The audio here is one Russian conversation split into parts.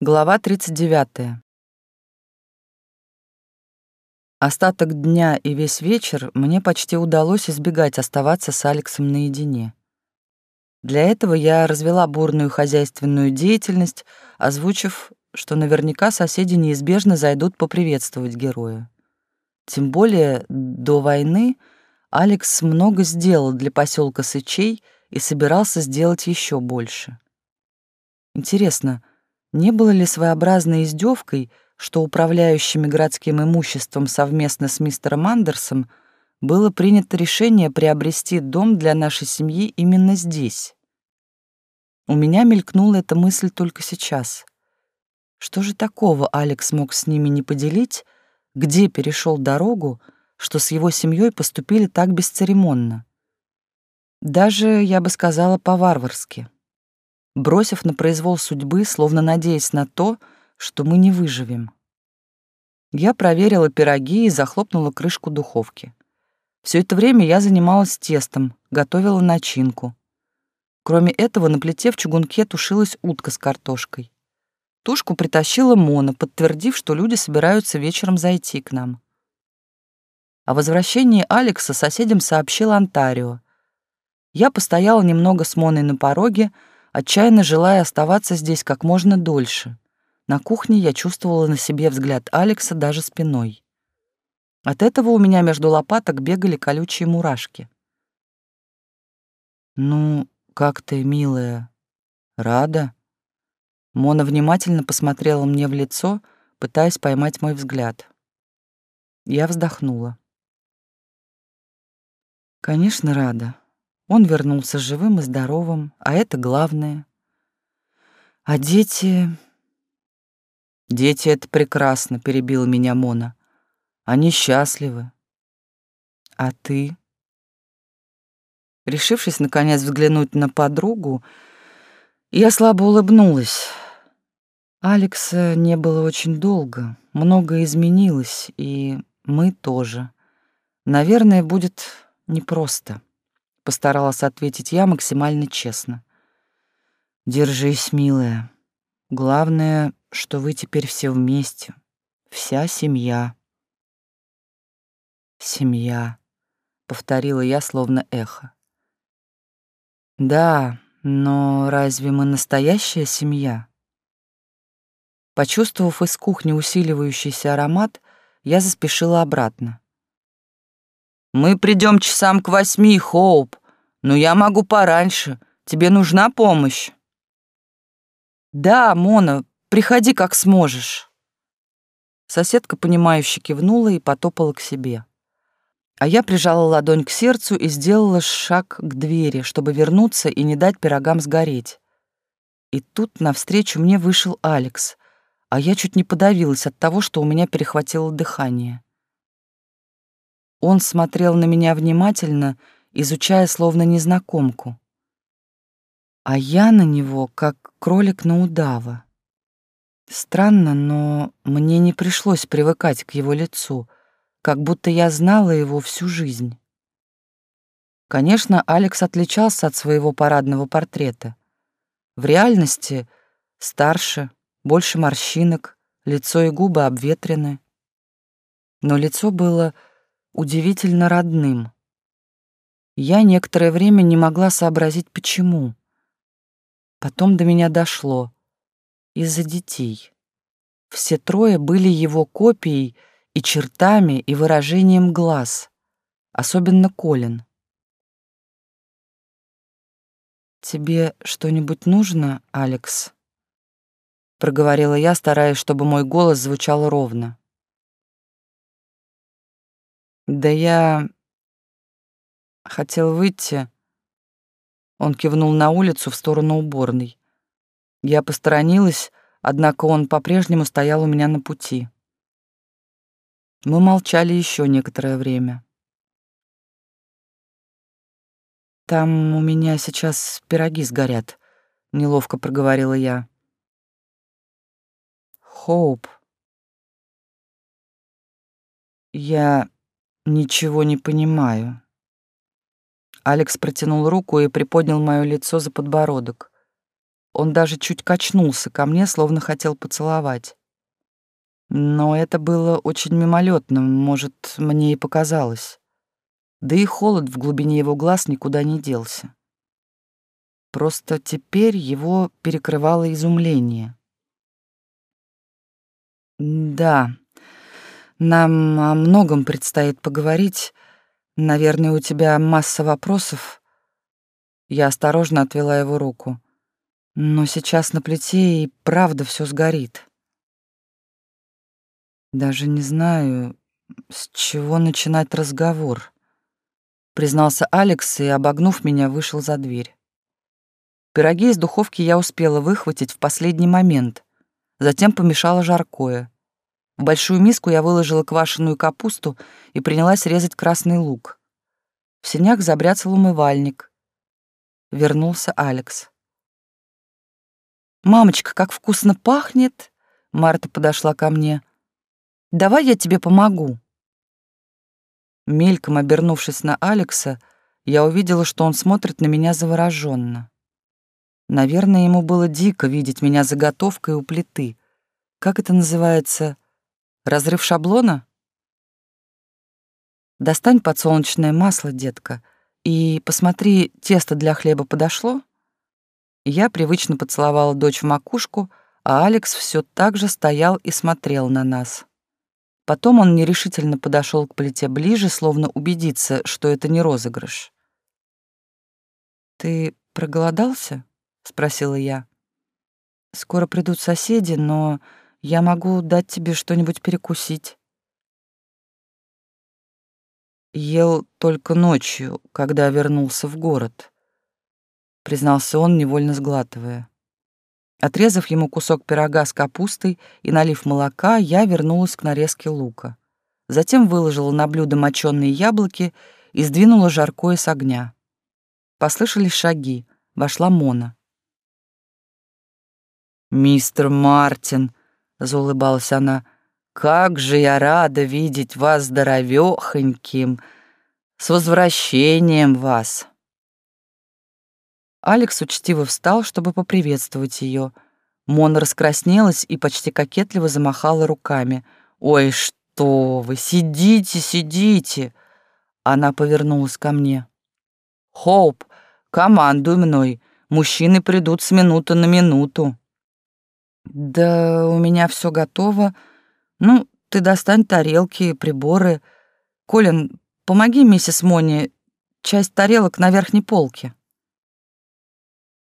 Глава 39. Остаток дня и весь вечер мне почти удалось избегать оставаться с Алексом наедине. Для этого я развела бурную хозяйственную деятельность, озвучив, что наверняка соседи неизбежно зайдут поприветствовать героя. Тем более до войны Алекс много сделал для поселка Сычей и собирался сделать еще больше. Интересно, не было ли своеобразной издевкой, что управляющими городским имуществом совместно с мистером Андерсом было принято решение приобрести дом для нашей семьи именно здесь? У меня мелькнула эта мысль только сейчас. Что же такого Алекс мог с ними не поделить, где перешел дорогу, что с его семьей поступили так бесцеремонно? Даже, я бы сказала, по-варварски бросив на произвол судьбы, словно надеясь на то, что мы не выживем. Я проверила пироги и захлопнула крышку духовки. Все это время я занималась тестом, готовила начинку. Кроме этого, на плите в чугунке тушилась утка с картошкой. Тушку притащила Мона, подтвердив, что люди собираются вечером зайти к нам. О возвращении Алекса соседям сообщил Антарио. Я постояла немного с Моной на пороге, отчаянно желая оставаться здесь как можно дольше. На кухне я чувствовала на себе взгляд Алекса даже спиной. От этого у меня между лопаток бегали колючие мурашки. «Ну, как ты, милая? Рада?» Мона внимательно посмотрела мне в лицо, пытаясь поймать мой взгляд. Я вздохнула. «Конечно, рада. Он вернулся живым и здоровым, а это главное. А дети... Дети — это прекрасно, — перебила меня Мона. Они счастливы. А ты? Решившись, наконец, взглянуть на подругу, я слабо улыбнулась. Алекса не было очень долго, многое изменилось, и мы тоже. Наверное, будет непросто постаралась ответить я максимально честно. Держись, милая. Главное, что вы теперь все вместе. Вся семья. Семья, повторила я словно эхо. Да, но разве мы настоящая семья? Почувствовав из кухни усиливающийся аромат, я заспешила обратно. Мы придем часам к восьми, Хоуп, но я могу пораньше. Тебе нужна помощь?» «Да, Мона, приходи как сможешь». Соседка, понимающе кивнула и потопала к себе. А я прижала ладонь к сердцу и сделала шаг к двери, чтобы вернуться и не дать пирогам сгореть. И тут навстречу мне вышел Алекс, а я чуть не подавилась от того, что у меня перехватило дыхание. Он смотрел на меня внимательно, изучая словно незнакомку. А я на него, как кролик на удава. Странно, но мне не пришлось привыкать к его лицу, как будто я знала его всю жизнь. Конечно, Алекс отличался от своего парадного портрета. В реальности старше, больше морщинок, лицо и губы обветрены. Но лицо было удивительно родным. Я некоторое время не могла сообразить, почему. Потом до меня дошло. Из-за детей. Все трое были его копией и чертами, и выражением глаз. Особенно Колин. «Тебе что-нибудь нужно, Алекс?» Проговорила я, стараясь, чтобы мой голос звучал ровно. Да я хотел выйти. Он кивнул на улицу в сторону уборной. Я посторонилась, однако он по-прежнему стоял у меня на пути. Мы молчали еще некоторое время. «Там у меня сейчас пироги сгорят», — неловко проговорила я. «Хоуп». Я Ничего не понимаю. Алекс протянул руку и приподнял моё лицо за подбородок. Он даже чуть качнулся ко мне, словно хотел поцеловать. Но это было очень мимолетно, может, мне и показалось. Да и холод в глубине его глаз никуда не делся. Просто теперь его перекрывало изумление. «Да, нам о многом предстоит поговорить. Наверное, у тебя масса вопросов». Я осторожно отвела его руку. «Но сейчас на плите и правда все сгорит». Даже не знаю, с чего начинать разговор, признался Алекс и, обогнув меня, вышел за дверь. Пироги из духовки я успела выхватить в последний момент. Затем помешала жаркое. В большую миску я выложила квашеную капусту и принялась резать красный лук. В сенях забряцал умывальник. Вернулся Алекс. «Мамочка, как вкусно пахнет!» Марта подошла ко мне. Давай я тебе помогу». Мельком обернувшись на Алекса, я увидела, что он смотрит на меня завороженно. Наверное, ему было дико видеть меня заготовкой у плиты. Как это называется? Разрыв шаблона? Достань подсолнечное масло, детка, и посмотри, тесто для хлеба подошло? Я привычно поцеловала дочь в макушку, а Алекс все так же стоял и смотрел на нас. Потом он нерешительно подошел к плите ближе, словно убедиться, что это не розыгрыш. «Ты проголодался?» — спросила я. «Скоро придут соседи, но я могу дать тебе что-нибудь перекусить». «Ел только ночью, когда вернулся в город», — признался он, невольно сглатывая. Отрезав ему кусок пирога с капустой и налив молока, я вернулась к нарезке лука. Затем выложила на блюдо моченые яблоки и сдвинула жаркое с огня. Послышались шаги. Вошла Мона. «Мистер Мартин», — заулыбалась она, — «как же я рада видеть вас здоровёхоньким! С возвращением вас!» Алекс учтиво встал, чтобы поприветствовать ее. Мона раскраснелась и почти кокетливо замахала руками. «Ой, что вы! Сидите, сидите!» Она повернулась ко мне. «Хоуп, командуй мной. Мужчины придут с минуты на минуту». «Да у меня все готово. Ну, ты достань тарелки, приборы. Колин, помоги миссис Мони, часть тарелок на верхней полке».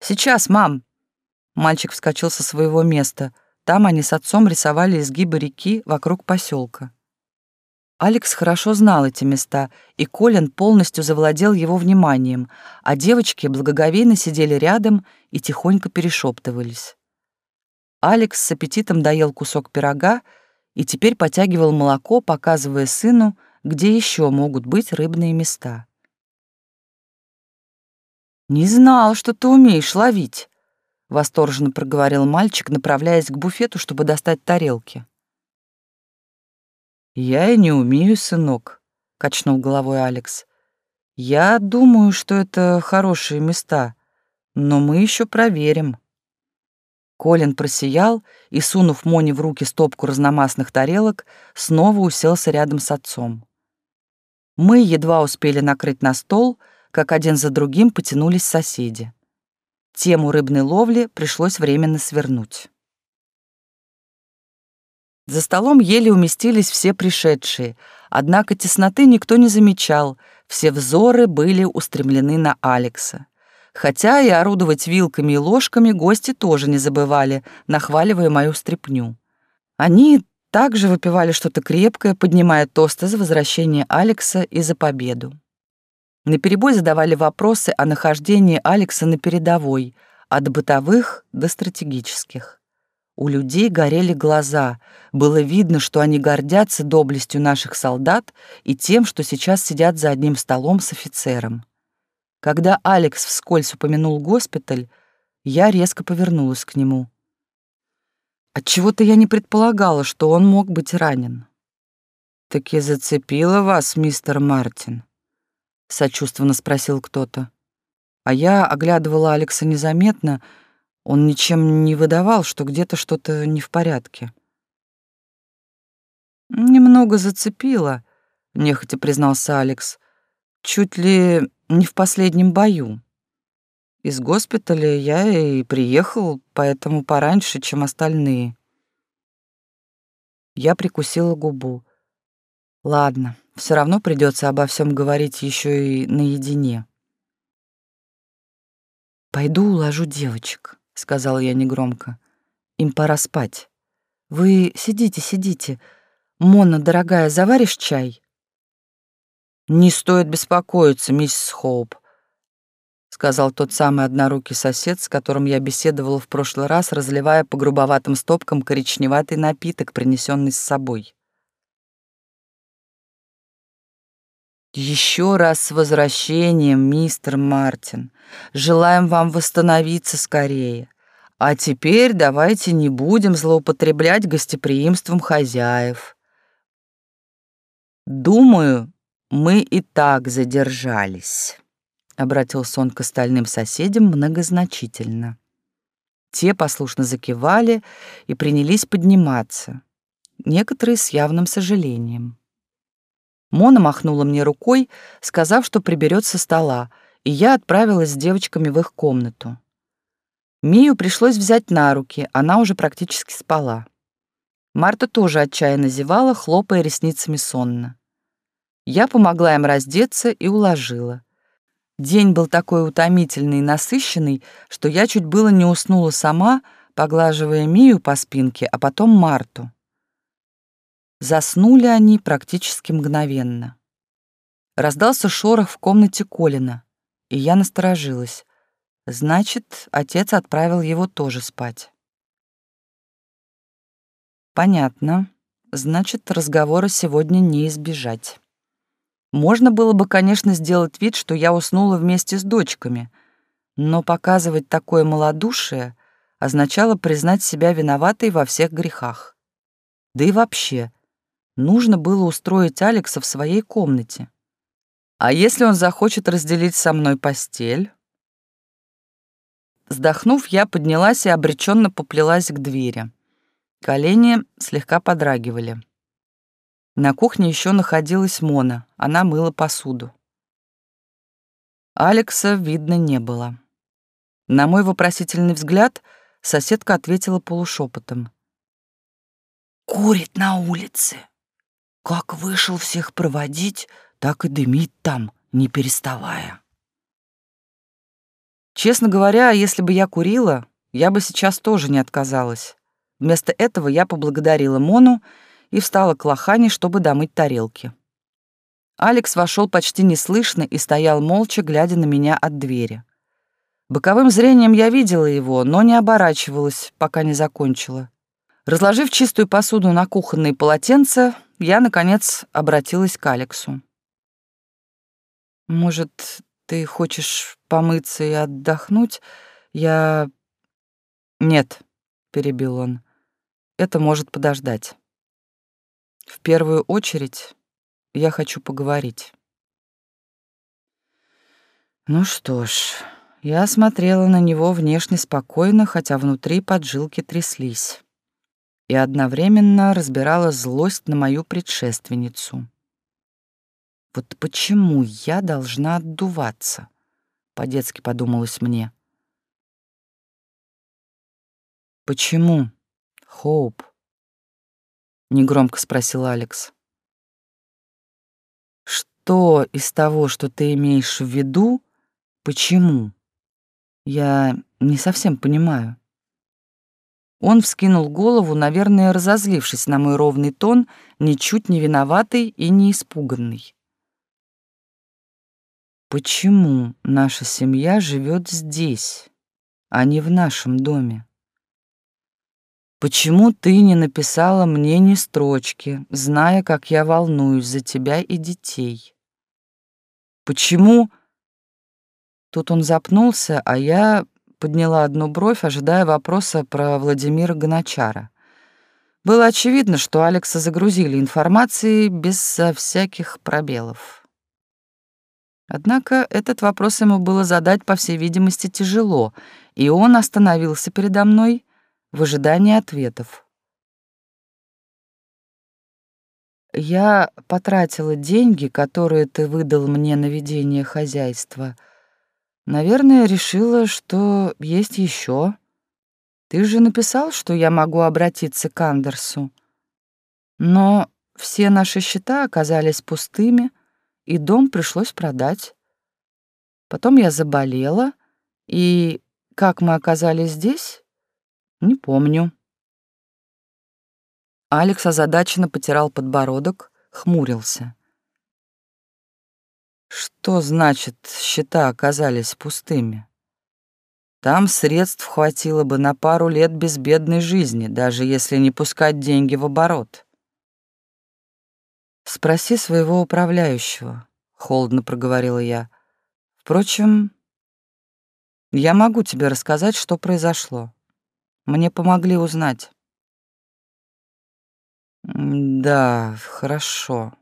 «Сейчас, мам!» Мальчик вскочил со своего места. Там они с отцом рисовали изгибы реки вокруг поселка. Алекс хорошо знал эти места, и Колин полностью завладел его вниманием, а девочки благоговейно сидели рядом и тихонько перешептывались. Алекс с аппетитом доел кусок пирога и теперь потягивал молоко, показывая сыну, где еще могут быть рыбные места. «Не знал, что ты умеешь ловить», — восторженно проговорил мальчик, направляясь к буфету, чтобы достать тарелки. «Я и не умею, сынок», — качнул головой Алекс. «Я думаю, что это хорошие места, но мы еще проверим». Колин просиял и, сунув Моне в руки стопку разномастных тарелок, снова уселся рядом с отцом. Мы едва успели накрыть на стол — как один за другим потянулись соседи. Тему рыбной ловли пришлось временно свернуть. За столом еле уместились все пришедшие, однако тесноты никто не замечал, все взоры были устремлены на Алекса. Хотя и орудовать вилками и ложками гости тоже не забывали, нахваливая мою стряпню. Они также выпивали что-то крепкое, поднимая тосты за возвращение Алекса и за победу. Наперебой задавали вопросы о нахождении Алекса на передовой, от бытовых до стратегических. У людей горели глаза, было видно, что они гордятся доблестью наших солдат и тем, что сейчас сидят за одним столом с офицером. Когда Алекс вскользь упомянул госпиталь, я резко повернулась к нему. Отчего-то я не предполагала, что он мог быть ранен. «Таки зацепило вас, мистер Мартин?» сочувственно спросил кто-то. А я оглядывала Алекса незаметно, Он ничем не выдавал, что где-то что-то не в порядке. «Немного зацепило», — нехотя признался Алекс. «Чуть ли не в последнем бою. Из госпиталя я и приехал, поэтому пораньше, чем остальные». Я прикусила губу. Ладно, все равно придется обо всем говорить еще и наедине. «Пойду уложу девочек», — сказала я негромко. «Им пора спать. Вы сидите, сидите. Мона, дорогая, заваришь чай?» «Не стоит беспокоиться, миссис Хоуп», — сказал тот самый однорукий сосед, с которым я беседовала в прошлый раз, разливая по грубоватым стопкам коричневатый напиток, принесенный с собой. Еще раз с возвращением, мистер Мартин. Желаем вам восстановиться скорее. А теперь давайте не будем злоупотреблять гостеприимством хозяев. Думаю, мы и так задержались, обратился он к остальным соседям многозначительно. Те послушно закивали и принялись подниматься, некоторые с явным сожалением. Мона махнула мне рукой, сказав, что приберет со стола, и я отправилась с девочками в их комнату. Мию пришлось взять на руки, она уже практически спала. Марта тоже отчаянно зевала, хлопая ресницами сонно. Я помогла им раздеться и уложила. День был такой утомительный и насыщенный, что я чуть было не уснула сама, поглаживая Мию по спинке, а потом Марту. Заснули они практически мгновенно. Раздался шорох в комнате Колина, и я насторожилась. Значит, отец отправил его тоже спать. Понятно. Значит, разговора сегодня не избежать. Можно было бы, конечно, сделать вид, что я уснула вместе с дочками, но показывать такое малодушие означало признать себя виноватой во всех грехах. Да и вообще, Нужно было устроить Алекса в своей комнате. А если он захочет разделить со мной постель? Вздохнув, я поднялась и обреченно поплелась к двери. Колени слегка подрагивали. На кухне еще находилась Мона, она мыла посуду. Алекса видно не было. На мой вопросительный взгляд соседка ответила полушепотом. «Курит на улице». Как вышел всех проводить, так и дымит там, не переставая. Честно говоря, если бы я курила, я бы сейчас тоже не отказалась. Вместо этого я поблагодарила Мону и встала к лохане, чтобы домыть тарелки. Алекс вошел почти неслышно и стоял молча, глядя на меня от двери. Боковым зрением я видела его, но не оборачивалась, пока не закончила. Разложив чистую посуду на кухонные полотенца, я, наконец, обратилась к Алексу. «Может, ты хочешь помыться и отдохнуть? Я...» «Нет», — перебил он, — «это может подождать. В первую очередь я хочу поговорить». Ну что ж, я смотрела на него внешне спокойно, хотя внутри поджилки тряслись и одновременно разбирала злость на мою предшественницу. Вот почему я должна отдуваться? По-детски подумалось мне. Почему, Хоуп? Негромко спросил Алекс. Что из того, что ты имеешь в виду, почему? Я не совсем понимаю. Он вскинул голову, наверное, разозлившись на мой ровный тон, ничуть не виноватый и не испуганный. «Почему наша семья живет здесь, а не в нашем доме? Почему ты не написала мне ни строчки, зная, как я волнуюсь за тебя и детей? Почему...» Тут он запнулся, а я подняла одну бровь, ожидая вопроса про Владимира Гоночара. Было очевидно, что Алекса загрузили информацией без всяких пробелов. Однако этот вопрос ему было задать, по всей видимости, тяжело, и он остановился передо мной в ожидании ответов. «Я потратила деньги, которые ты выдал мне на ведение хозяйства. Наверное, решила, что есть еще. Ты же написал, что я могу обратиться к Андерсу. Но все наши счета оказались пустыми, и дом пришлось продать. Потом я заболела, и как мы оказались здесь, не помню. Алекс озадаченно потирал подбородок, хмурился. Что значит, счета оказались пустыми? Там средств хватило бы на пару лет безбедной жизни, даже если не пускать деньги в оборот. «Спроси своего управляющего», — холодно проговорила я. «Впрочем, я могу тебе рассказать, что произошло. Мне помогли узнать». «Да, хорошо».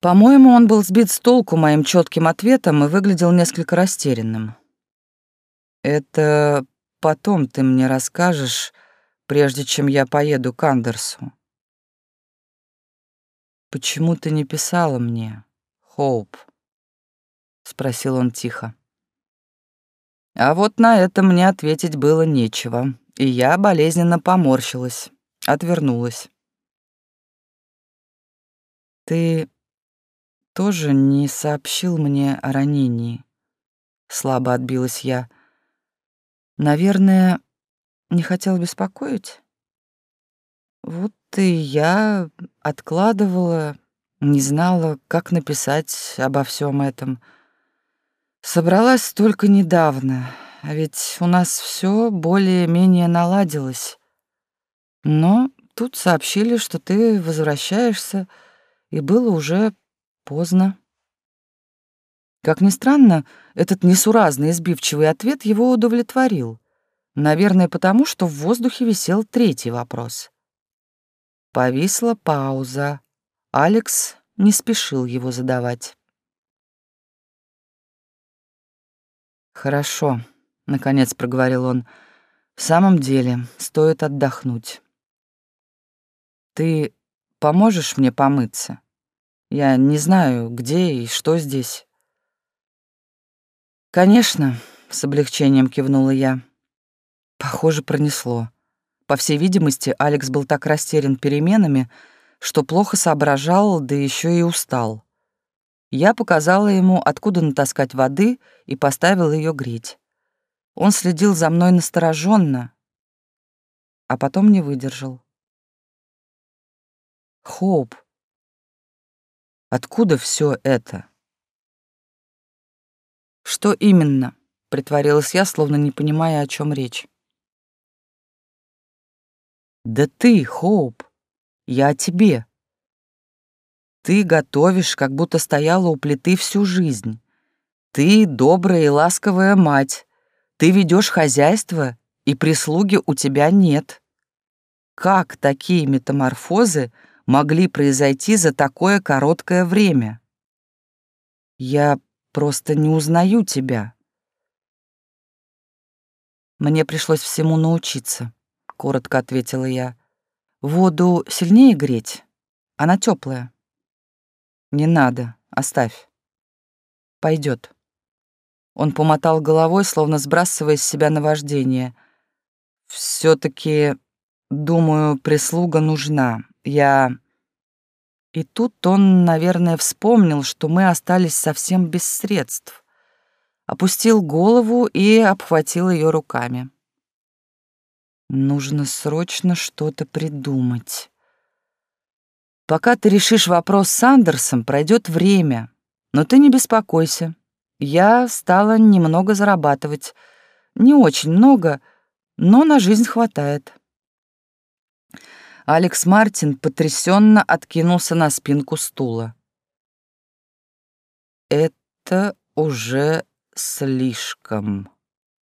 По-моему, он был сбит с толку моим четким ответом и выглядел несколько растерянным. «Это потом ты мне расскажешь, прежде чем я поеду к Андерсу». «Почему ты не писала мне, Хоуп?» — спросил он тихо. А вот на это мне ответить было нечего, и я болезненно поморщилась, отвернулась. «Ты тоже не сообщил мне о ранении?» Слабо отбилась я. «Наверное, не хотел беспокоить?» Вот и я откладывала, не знала, как написать обо всем этом. Собралась только недавно, а ведь у нас все более-менее наладилось. Но тут сообщили, что ты возвращаешься, и было уже поздно. Как ни странно, этот несуразный избивчивый ответ его удовлетворил. Наверное, потому что в воздухе висел третий вопрос. Повисла пауза. Алекс не спешил его задавать. «Хорошо», — наконец проговорил он. «В самом деле, стоит отдохнуть. Ты поможешь мне помыться? Я не знаю, где и что здесь». «Конечно», — с облегчением кивнула я. Похоже, пронесло. По всей видимости, Алекс был так растерян переменами, что плохо соображал, да еще и устал. Я показала ему, откуда натаскать воды, и поставила ее греть. Он следил за мной настороженно, а потом не выдержал. Хоуп, откуда все это? Что именно? Притворилась я, словно не понимая, о чем речь. Да ты, Хоуп, я о тебе. Ты готовишь, как будто стояла у плиты всю жизнь. Ты добрая и ласковая мать. Ты ведешь хозяйство, и прислуги у тебя нет. Как такие метаморфозы могли произойти за такое короткое время? Я просто не узнаю тебя. Мне пришлось всему научиться коротко ответила я. Воду сильнее греть? Она теплая. Не надо, оставь. Пойдет. Он помотал головой, словно сбрасывая с себя наваждение. все таки думаю, прислуга нужна. Я... И тут он, наверное, вспомнил, что мы остались совсем без средств. Опустил голову и обхватил ее руками. Нужно срочно что-то придумать. Пока ты решишь вопрос с Андерсом, пройдет время. Но ты не беспокойся. Я стала немного зарабатывать. Не очень много, но на жизнь хватает. Алекс Мартин потрясенно откинулся на спинку стула. «Это уже слишком»,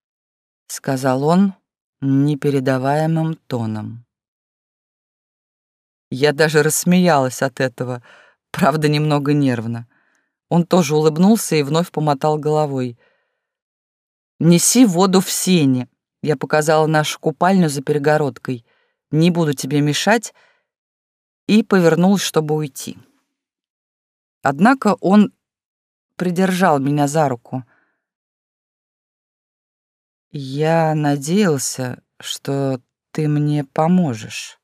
— сказал он, непередаваемым тоном. Я даже рассмеялась от этого, правда, немного нервно. Он тоже улыбнулся и вновь помотал головой. «Неси воду в сене», — я показала нашу купальню за перегородкой. «Не буду тебе мешать», и повернулась, чтобы уйти. Однако он придержал меня за руку. «Я надеялся, что ты мне поможешь».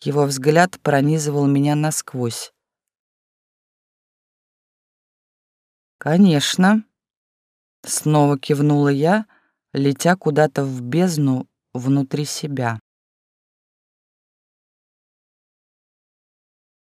Его взгляд пронизывал меня насквозь. «Конечно», — снова кивнула я, летя куда-то в бездну внутри себя.